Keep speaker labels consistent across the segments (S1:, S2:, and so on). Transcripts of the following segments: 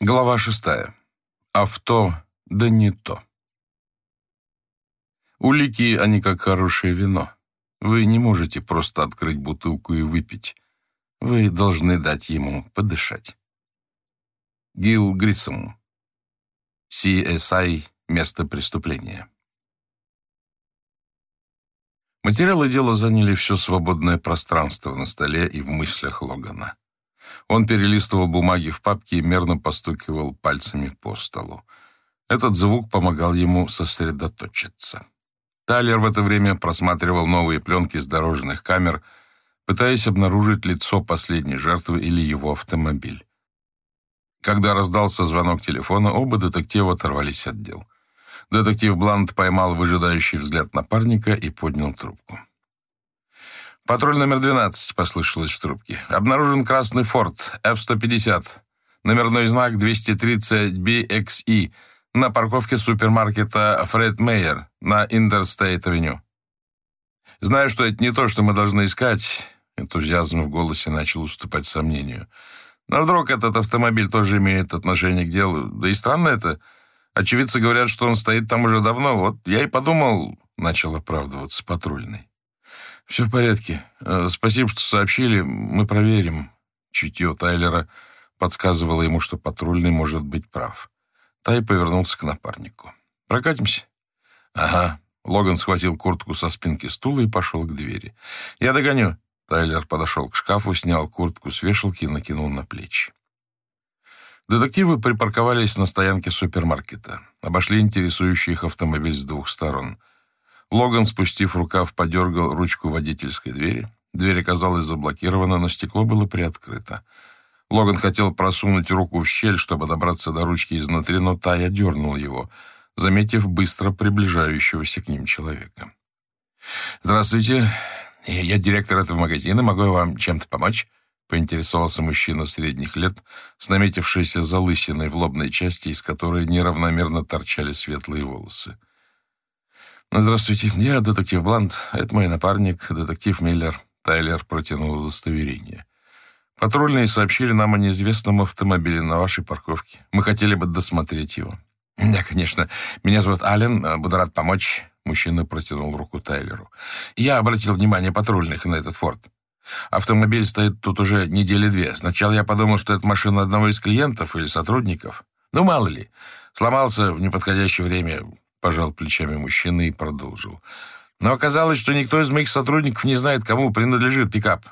S1: Глава шестая. Авто, да не то. Улики, они как хорошее вино. Вы не можете просто открыть бутылку и выпить. Вы должны дать ему подышать. Гил Грисом. CSI. Место преступления. Материалы дела заняли все свободное пространство на столе и в мыслях Логана. Он перелистывал бумаги в папке и мерно постукивал пальцами по столу. Этот звук помогал ему сосредоточиться. Тайлер в это время просматривал новые пленки с дорожных камер, пытаясь обнаружить лицо последней жертвы или его автомобиль. Когда раздался звонок телефона, оба детектива оторвались от дел. Детектив Блант поймал выжидающий взгляд напарника и поднял трубку. «Патруль номер 12», — послышалось в трубке. «Обнаружен красный форт F-150, номерной знак 230BXE на парковке супермаркета Фред Мейер на Интерстейт-авеню. Знаю, что это не то, что мы должны искать». Энтузиазм в голосе начал уступать сомнению. «Но вдруг этот автомобиль тоже имеет отношение к делу? Да и странно это. Очевидцы говорят, что он стоит там уже давно. Вот я и подумал...» — начал оправдываться патрульный. «Все в порядке. Э, спасибо, что сообщили. Мы проверим». Чутье Тайлера подсказывало ему, что патрульный может быть прав. Тай повернулся к напарнику. «Прокатимся?» «Ага». Логан схватил куртку со спинки стула и пошел к двери. «Я догоню». Тайлер подошел к шкафу, снял куртку с вешалки и накинул на плечи. Детективы припарковались на стоянке супермаркета. Обошли интересующий их автомобиль с двух сторон. Логан, спустив рукав, подергал ручку водительской двери. Дверь оказалась заблокирована, но стекло было приоткрыто. Логан хотел просунуть руку в щель, чтобы добраться до ручки изнутри, но Тая дернул его, заметив быстро приближающегося к ним человека. «Здравствуйте. Я директор этого магазина. Могу я вам чем-то помочь?» поинтересовался мужчина средних лет с наметившейся залысиной в лобной части, из которой неравномерно торчали светлые волосы. «Здравствуйте, я детектив Блант. Это мой напарник, детектив Миллер». Тайлер протянул удостоверение. «Патрульные сообщили нам о неизвестном автомобиле на вашей парковке. Мы хотели бы досмотреть его». «Да, конечно. Меня зовут Ален. Буду рад помочь». Мужчина протянул руку Тайлеру. «Я обратил внимание патрульных на этот форт. Автомобиль стоит тут уже недели две. Сначала я подумал, что это машина одного из клиентов или сотрудников. Ну, мало ли. Сломался в неподходящее время. Пожал плечами мужчина и продолжил. Но оказалось, что никто из моих сотрудников не знает, кому принадлежит пикап.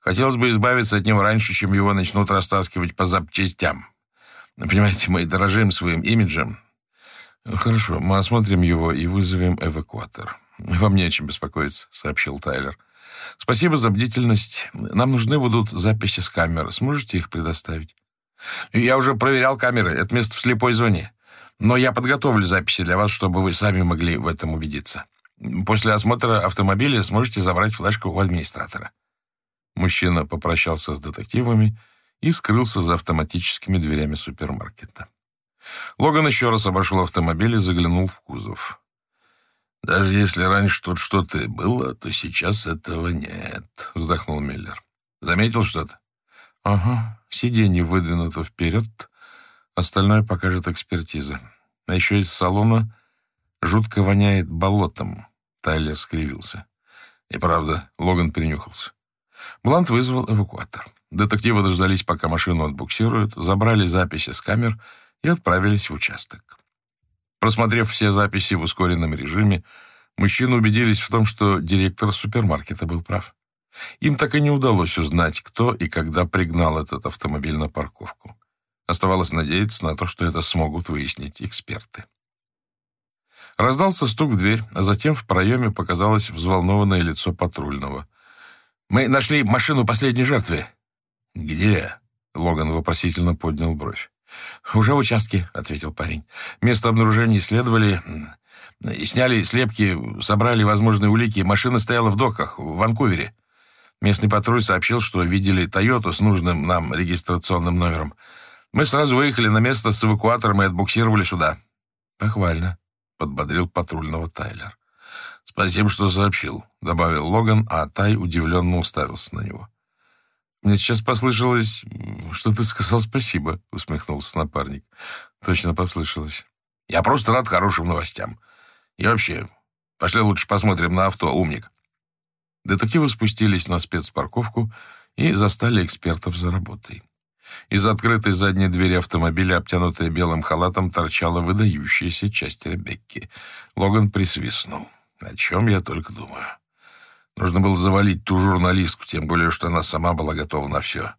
S1: Хотелось бы избавиться от него раньше, чем его начнут растаскивать по запчастям. Понимаете, мы дорожим своим имиджем. Хорошо, мы осмотрим его и вызовем эвакуатор. Вам не о чем беспокоиться, сообщил Тайлер. Спасибо за бдительность. Нам нужны будут записи с камер. Сможете их предоставить? Я уже проверял камеры. Это место в слепой зоне. Но я подготовлю записи для вас, чтобы вы сами могли в этом убедиться. После осмотра автомобиля сможете забрать флешку у администратора». Мужчина попрощался с детективами и скрылся за автоматическими дверями супермаркета. Логан еще раз обошел автомобиль и заглянул в кузов. «Даже если раньше тут что-то было, то сейчас этого нет», — вздохнул Миллер. «Заметил что-то?» «Ага, сиденье выдвинуто вперед, остальное покажет экспертиза. А еще из салона жутко воняет болотом. Тайлер скривился. И правда, Логан принюхался. Блант вызвал эвакуатор. Детективы дождались, пока машину отбуксируют, забрали записи с камер и отправились в участок. Просмотрев все записи в ускоренном режиме, мужчины убедились в том, что директор супермаркета был прав. Им так и не удалось узнать, кто и когда пригнал этот автомобиль на парковку. Оставалось надеяться на то, что это смогут выяснить эксперты. Раздался стук в дверь, а затем в проеме показалось взволнованное лицо патрульного. «Мы нашли машину последней жертвы». «Где?» — Логан вопросительно поднял бровь. «Уже в участке», — ответил парень. «Место обнаружения исследовали, сняли слепки, собрали возможные улики. Машина стояла в доках в Ванкувере. Местный патруль сообщил, что видели «Тойоту» с нужным нам регистрационным номером. Мы сразу выехали на место с эвакуатором и отбуксировали сюда. Похвально, подбодрил патрульного Тайлер. Спасибо, что сообщил, добавил Логан, а Тай удивленно уставился на него. «Мне сейчас послышалось, что ты сказал спасибо», — усмехнулся напарник. «Точно послышалось». «Я просто рад хорошим новостям. И вообще, пошли лучше посмотрим на авто, умник». Детективы спустились на спецпарковку и застали экспертов за работой. Из открытой задней двери автомобиля, обтянутая белым халатом, торчала выдающаяся часть Ребекки. Логан присвистнул. «О чем я только думаю. Нужно было завалить ту журналистку, тем более, что она сама была готова на все.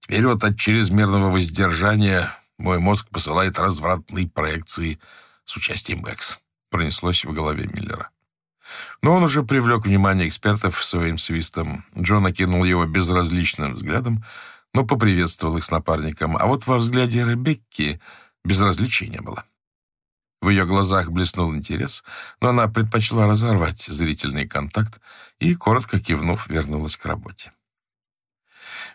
S1: Теперь вот от чрезмерного воздержания мой мозг посылает развратные проекции с участием Бэкс. Пронеслось в голове Миллера. Но он уже привлек внимание экспертов своим свистом. Джон окинул его безразличным взглядом, но поприветствовал их с напарником. А вот во взгляде Ребекки безразличия не было. В ее глазах блеснул интерес, но она предпочла разорвать зрительный контакт и, коротко кивнув, вернулась к работе.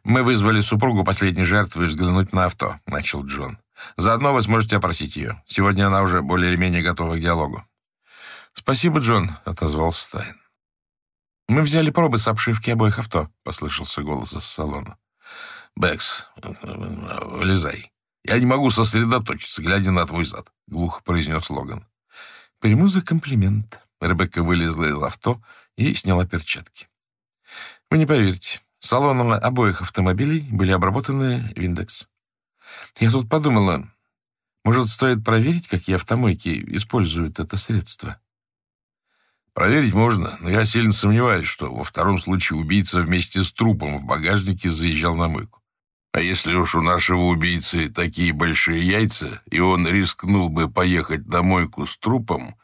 S1: «Мы вызвали супругу последней жертвы взглянуть на авто», — начал Джон. «Заодно вы сможете опросить ее. Сегодня она уже более или менее готова к диалогу». «Спасибо, Джон», — отозвался Стайн. «Мы взяли пробы с обшивки обоих авто», — послышался голос из салона. «Бэкс, вылезай. Я не могу сосредоточиться, глядя на твой зад», — глухо произнес Логан. «Приму за комплимент». Ребекка вылезла из авто и сняла перчатки. «Вы не поверите, салоном обоих автомобилей были обработаны Виндекс. Я тут подумала, может, стоит проверить, какие автомойки используют это средство?»
S2: Проверить можно, но я сильно сомневаюсь, что во втором случае убийца вместе с трупом в багажнике заезжал на мойку. А если уж у нашего убийцы такие большие яйца, и он рискнул бы поехать на мойку с трупом,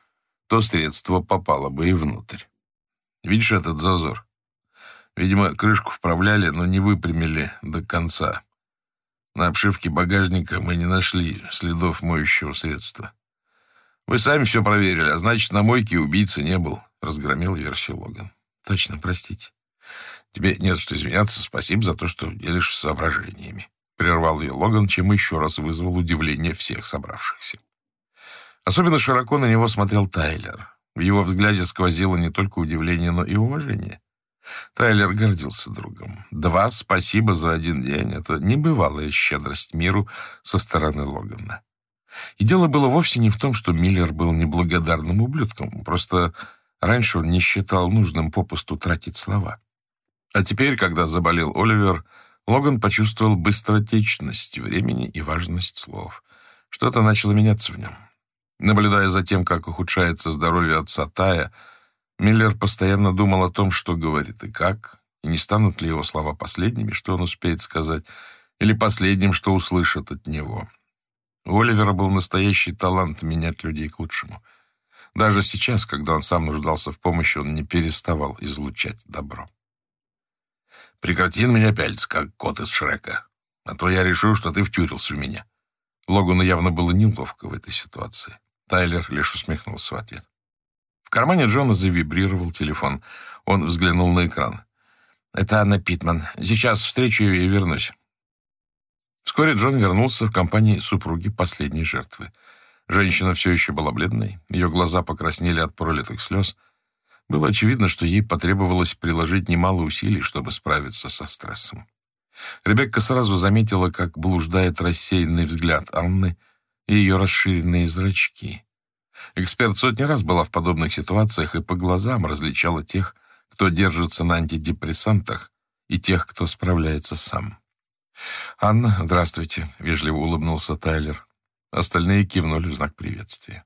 S2: то средство попало бы и внутрь. Видишь этот зазор? Видимо, крышку вправляли, но не выпрямили до конца. На обшивке багажника мы не нашли следов моющего средства. Вы сами все проверили, а значит, на мойке убийцы не был, — разгромил версию Логан.
S1: Точно, простите.
S2: Тебе нет что извиняться. Спасибо за то, что делишься соображениями. Прервал ее Логан, чем еще раз вызвал удивление всех собравшихся.
S1: Особенно широко на него смотрел Тайлер. В его взгляде сквозило не только удивление, но и уважение. Тайлер гордился другом. Два спасибо за один день — это небывалая щедрость миру со стороны Логана. И дело было вовсе не в том, что Миллер был неблагодарным ублюдком. Просто раньше он не считал нужным попусту тратить слова. А теперь, когда заболел Оливер, Логан почувствовал быстротечность времени и важность слов. Что-то начало меняться в нем. Наблюдая за тем, как ухудшается здоровье отца Тая, Миллер постоянно думал о том, что говорит и как, и не станут ли его слова последними, что он успеет сказать, или последним, что услышат от него. У Оливера был настоящий талант менять людей к лучшему. Даже сейчас, когда он сам нуждался в помощи, он не переставал излучать добро.
S2: «Прекрати на меня пялиться, как кот из Шрека, а то я решу, что ты втюрился в меня».
S1: Логану явно было неловко в этой ситуации. Тайлер лишь усмехнулся в ответ. В кармане Джона завибрировал телефон. Он взглянул на экран. «Это Анна Питман. Сейчас встречу ее и вернусь». Вскоре Джон вернулся в компании супруги последней жертвы. Женщина все еще была бледной, ее глаза покраснели от пролитых слез. Было очевидно, что ей потребовалось приложить немало усилий, чтобы справиться со стрессом. Ребекка сразу заметила, как блуждает рассеянный взгляд Анны и ее расширенные зрачки. Эксперт сотни раз была в подобных ситуациях и по глазам различала тех, кто держится на антидепрессантах, и тех, кто справляется сам. «Анна, здравствуйте», — вежливо улыбнулся Тайлер. Остальные кивнули в знак приветствия.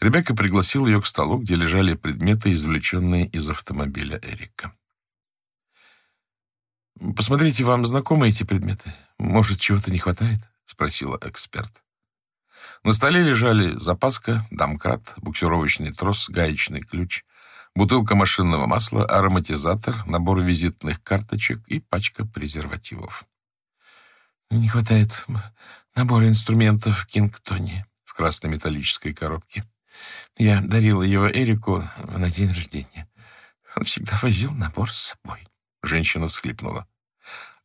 S1: Ребекка пригласил ее к столу, где лежали предметы, извлеченные из автомобиля Эрика. «Посмотрите, вам знакомы эти предметы? Может, чего-то не хватает?» — спросила эксперт. На столе лежали запаска, домкрат, буксировочный трос, гаечный ключ, бутылка машинного масла, ароматизатор, набор визитных карточек и пачка презервативов. Не хватает набора инструментов в Кингтоне в красной металлической коробке. Я дарила его Эрику на день рождения. Он всегда возил набор с собой. Женщина всхлипнула.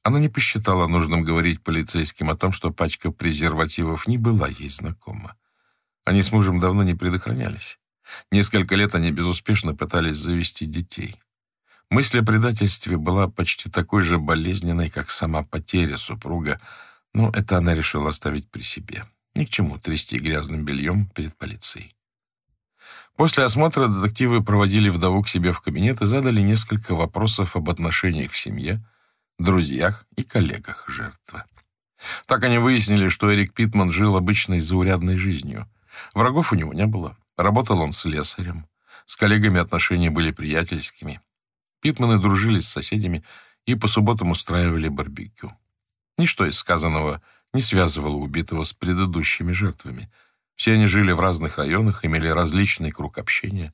S1: Она не посчитала нужным говорить полицейским о том, что пачка презервативов не была ей знакома. Они с мужем давно не предохранялись. Несколько лет они безуспешно пытались завести детей. Мысль о предательстве была почти такой же болезненной, как сама потеря супруга, но это она решила оставить при себе. Ни к чему трясти грязным бельем перед полицией. После осмотра детективы проводили вдову к себе в кабинет и задали несколько вопросов об отношениях в семье, друзьях и коллегах жертвы. Так они выяснили, что Эрик Питман жил обычной заурядной жизнью. Врагов у него не было. Работал он слесарем. С коллегами отношения были приятельскими. Питманы дружили с соседями и по субботам устраивали барбекю. Ничто из сказанного не связывало убитого с предыдущими жертвами. Все они жили в разных районах, имели различный круг общения.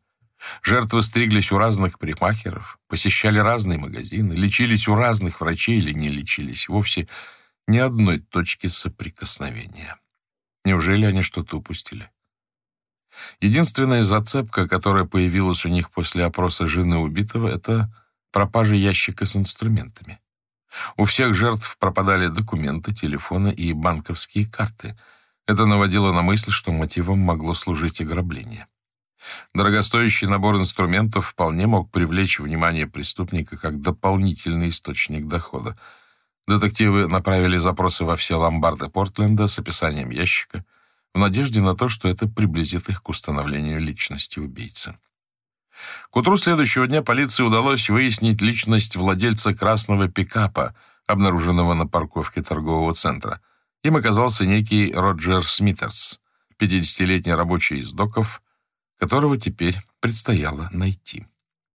S1: Жертвы стриглись у разных парикмахеров, посещали разные магазины, лечились у разных врачей или не лечились вовсе ни одной точки соприкосновения. Неужели они что-то упустили? Единственная зацепка, которая появилась у них после опроса жены убитого, это пропажа ящика с инструментами. У всех жертв пропадали документы, телефоны и банковские карты. Это наводило на мысль, что мотивом могло служить ограбление. Дорогостоящий набор инструментов вполне мог привлечь внимание преступника как дополнительный источник дохода. Детективы направили запросы во все ломбарды Портленда с описанием ящика, в надежде на то, что это приблизит их к установлению личности убийцы. К утру следующего дня полиции удалось выяснить личность владельца красного пикапа, обнаруженного на парковке торгового центра. Им оказался некий Роджер Смитерс, 50-летний рабочий из доков, которого теперь предстояло найти.